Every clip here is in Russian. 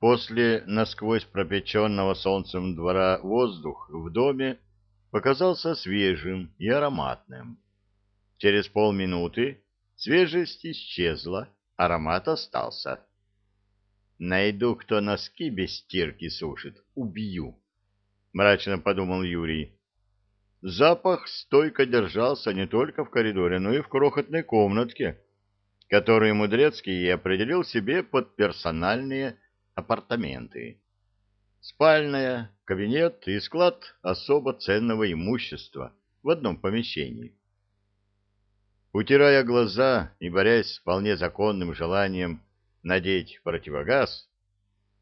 После насквозь пропеченного солнцем двора воздух в доме показался свежим и ароматным. Через полминуты свежесть исчезла, аромат остался. «Найду, кто носки без стирки сушит, убью», — мрачно подумал Юрий. Запах стойко держался не только в коридоре, но и в крохотной комнатке, которую Мудрецкий определил себе под персональные апартаменты. Спальная, кабинет и склад особо ценного имущества в одном помещении. Утирая глаза и борясь с вполне законным желанием надеть противогаз,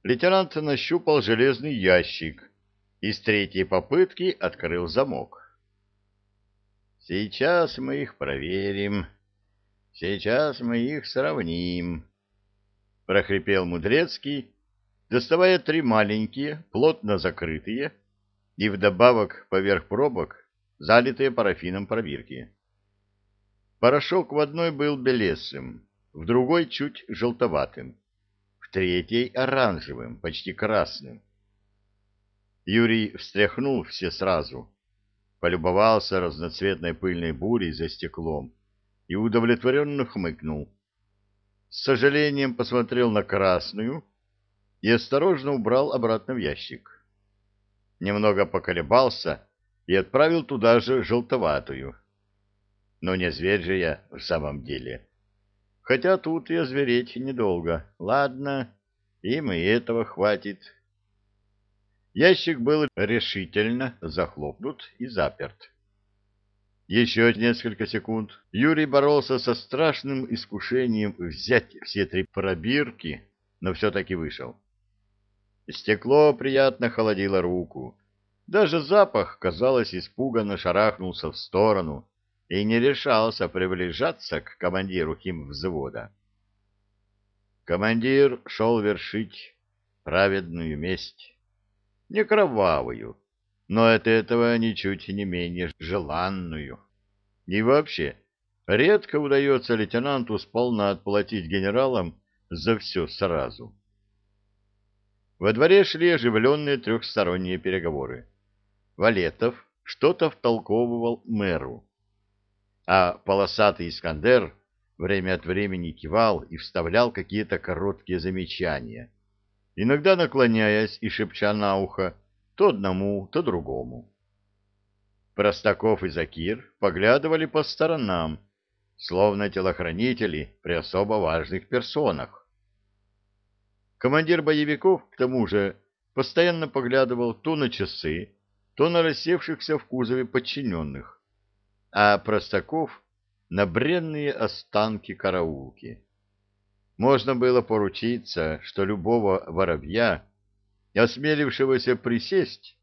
лейтенант нащупал железный ящик и с третьей попытки открыл замок. «Сейчас мы их проверим», Сейчас мы их сравним, — прохрипел Мудрецкий, доставая три маленькие, плотно закрытые и вдобавок поверх пробок залитые парафином пробирки. Порошок в одной был белесым, в другой чуть желтоватым, в третьей оранжевым, почти красным. Юрий встряхнул все сразу, полюбовался разноцветной пыльной бурей за стеклом и удовлетворенно хмыкнул. С сожалением посмотрел на красную и осторожно убрал обратно в ящик. Немного поколебался и отправил туда же желтоватую. Но не зверь же я в самом деле. Хотя тут я звереть недолго. Ладно, им и этого хватит. Ящик был решительно захлопнут и заперт. Еще несколько секунд Юрий боролся со страшным искушением взять все три пробирки, но все-таки вышел. Стекло приятно холодило руку. Даже запах, казалось, испуганно шарахнулся в сторону и не решался приближаться к командиру химвзвода. Командир шел вершить праведную месть. Не кровавую, но от этого ничуть не менее желанную. И вообще, редко удается лейтенанту сполна отплатить генералам за все сразу. Во дворе шли оживленные трехсторонние переговоры. Валетов что-то втолковывал мэру, а полосатый Искандер время от времени кивал и вставлял какие-то короткие замечания, иногда наклоняясь и шепча на ухо то одному, то другому. Простаков и Закир поглядывали по сторонам, словно телохранители при особо важных персонах. Командир боевиков, к тому же, постоянно поглядывал то на часы, то на рассевшихся в кузове подчиненных, а Простаков — на бренные останки караулки. Можно было поручиться, что любого воробья осмелившегося присесть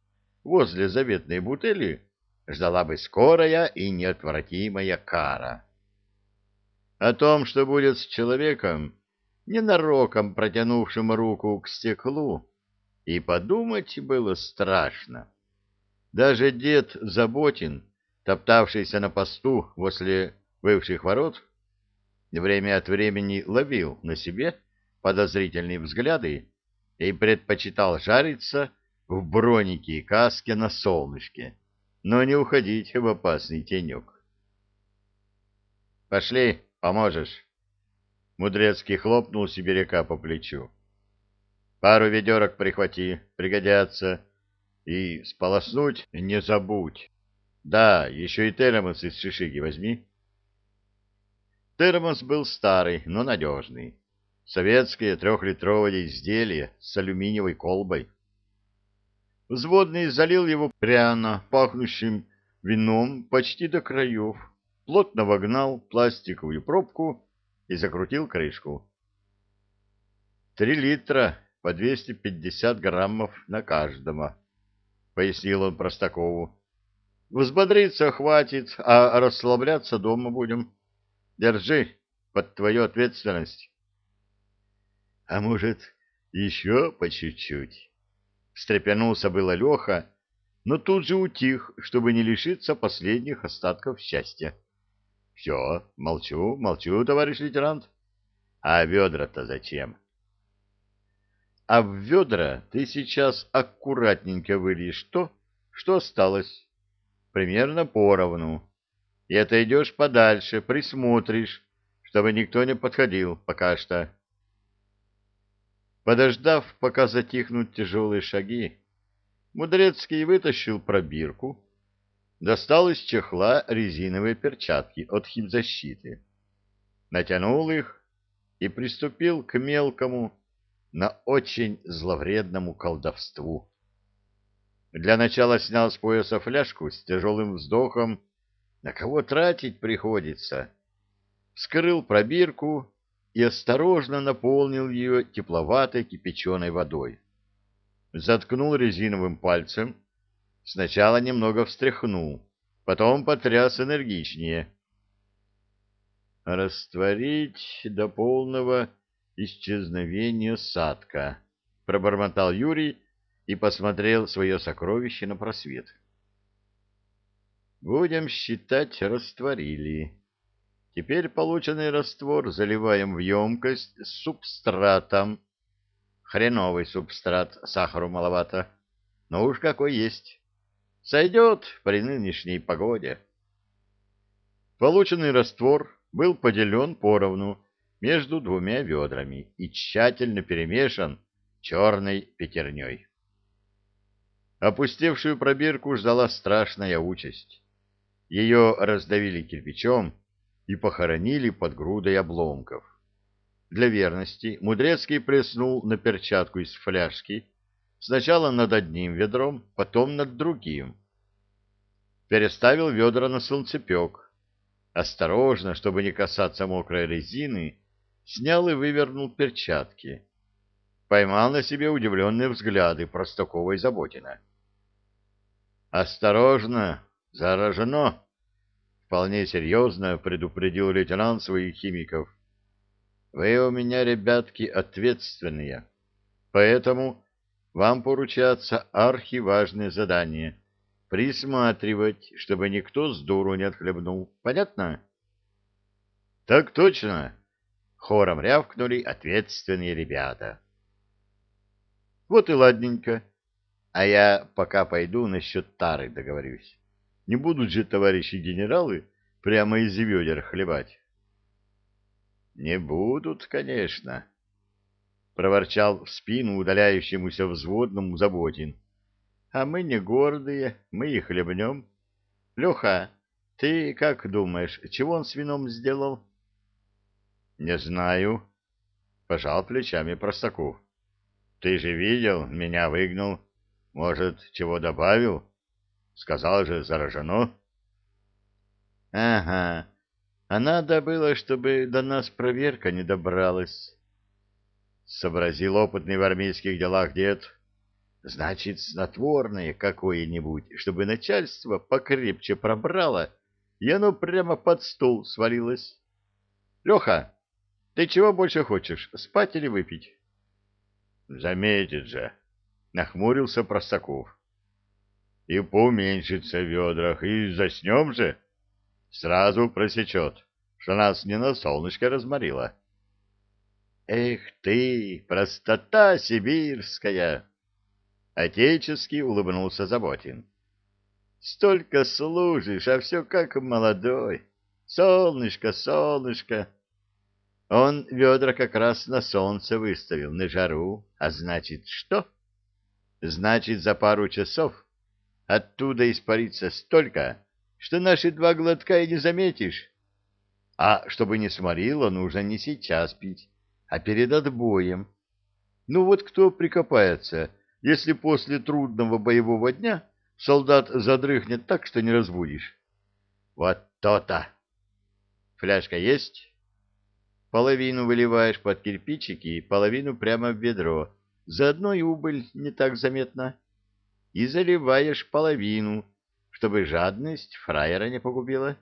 возле заветной бутыли, ждала бы скорая и неотвратимая кара. О том, что будет с человеком, ненароком протянувшим руку к стеклу, и подумать было страшно. Даже дед Заботин, топтавшийся на посту возле бывших ворот, время от времени ловил на себе подозрительные взгляды и предпочитал жариться в бронике и каске на солнышке, но не уходить в опасный тенек. «Пошли, поможешь!» Мудрецкий хлопнул сибиряка по плечу. «Пару ведерок прихвати, пригодятся, и сполоснуть не забудь. Да, еще и термос из шишиги возьми». Термос был старый, но надежный. Советское трехлитровое изделие с алюминиевой колбой. Взводный залил его пряно пахнущим вином почти до краев, плотно вогнал пластиковую пробку и закрутил крышку. «Три литра по 250 граммов на каждого», — пояснил он Простакову. «Взбодриться хватит, а расслабляться дома будем. Держи, под твою ответственность». А может, еще по чуть-чуть? Встрепенулся было Леха, но тут же утих, чтобы не лишиться последних остатков счастья. — Все, молчу, молчу, товарищ лейтенант. — А ведра-то зачем? а в ведра ты сейчас аккуратненько выльешь то, что осталось, примерно поровну, и отойдешь подальше, присмотришь, чтобы никто не подходил пока что. Подождав, пока затихнут тяжелые шаги, Мудрецкий вытащил пробирку, достал из чехла резиновые перчатки от химзащиты, натянул их и приступил к мелкому, но очень зловредному колдовству. Для начала снял с пояса фляжку с тяжелым вздохом. На кого тратить приходится? Вскрыл пробирку и осторожно наполнил ее тепловатой кипяченой водой. Заткнул резиновым пальцем, сначала немного встряхнул, потом потряс энергичнее. «Растворить до полного исчезновения садка», — пробормотал Юрий и посмотрел свое сокровище на просвет. «Будем считать, растворили». Теперь полученный раствор заливаем в емкость с субстратом. Хреновый субстрат, сахару маловато. Но уж какой есть. Сойдет при нынешней погоде. Полученный раствор был поделен поровну между двумя ведрами и тщательно перемешан черной пятерней. Опустевшую пробирку ждала страшная участь. Ее раздавили кирпичом, и похоронили под грудой обломков. Для верности Мудрецкий плеснул на перчатку из фляжки, сначала над одним ведром, потом над другим. Переставил ведра на солнцепек. Осторожно, чтобы не касаться мокрой резины, снял и вывернул перчатки. Поймал на себе удивленные взгляды Простакова и Заботина. «Осторожно! Заражено!» вполне серьезно предупредил лейтенант своих химиков. Вы у меня, ребятки, ответственные, поэтому вам поручаться архиважное задание — присматривать, чтобы никто с дуру не отхлебнул. Понятно? — Так точно! — хором рявкнули ответственные ребята. — Вот и ладненько. А я пока пойду насчет тары договорюсь. Не будут же товарищи генералы прямо из ведер хлебать? — Не будут, конечно, — проворчал в спину удаляющемуся взводному Заботин. — А мы не гордые, мы и хлебнем. Леха, ты как думаешь, чего он с вином сделал? — Не знаю, — пожал плечами Простаков. — Ты же видел, меня выгнал. Может, чего добавил? — Сказал же, заражено. — Ага, а надо было, чтобы до нас проверка не добралась. Сообразил опытный в армейских делах дед. Значит, снотворное какое-нибудь, чтобы начальство покрепче пробрало, и оно прямо под стол свалилось. Леха, ты чего больше хочешь, спать или выпить? Заметит же, нахмурился Простаков и поуменьшится в ведрах, и заснем же. Сразу просечет, что нас не на солнышко разморило. Эх ты, простота сибирская! Отечески улыбнулся Заботин. Столько служишь, а все как молодой. Солнышко, солнышко. Он ведра как раз на солнце выставил, на жару. А значит, что? Значит, за пару часов Оттуда испарится столько, что наши два глотка и не заметишь. А чтобы не сморило, нужно не сейчас пить, а перед отбоем. Ну вот кто прикопается, если после трудного боевого дня солдат задрыхнет так, что не разбудишь? Вот то-то! Фляжка есть? Половину выливаешь под кирпичики, половину прямо в ведро. Заодно и убыль не так заметна и заливаешь половину, чтобы жадность фраера не погубила.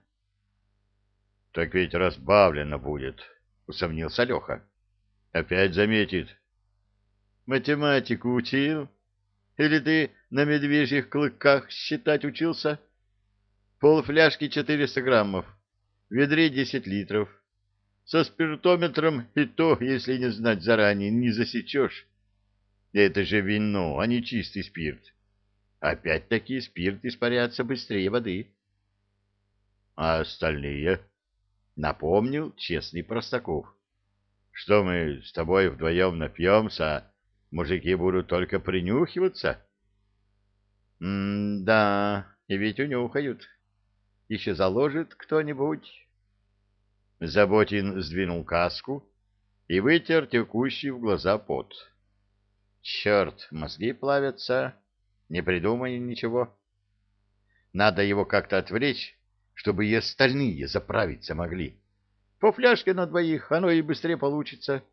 — Так ведь разбавлено будет, — усомнился Леха. — Опять заметит. — Математику учил? Или ты на медвежьих клыках считать учился? Полфляжки четыреста граммов, в ведре десять литров. Со спиртометром и то, если не знать заранее, не засечешь. Это же вино, а не чистый спирт. Опять-таки спирт испаряется быстрее воды. А остальные? Напомнил честный Простаков. Что мы с тобой вдвоем напьемся, мужики будут только принюхиваться? М-да, и ведь унюхают. Еще заложит кто-нибудь. Заботин сдвинул каску и вытер текущий в глаза пот. Черт, мозги плавятся, не придумаю ничего. Надо его как-то отвлечь, чтобы и остальные заправиться могли. По фляжке на двоих оно и быстрее получится.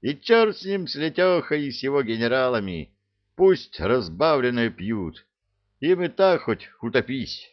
И черт с ним, с Летехой и с его генералами. Пусть разбавленное пьют. Им и так хоть утопись.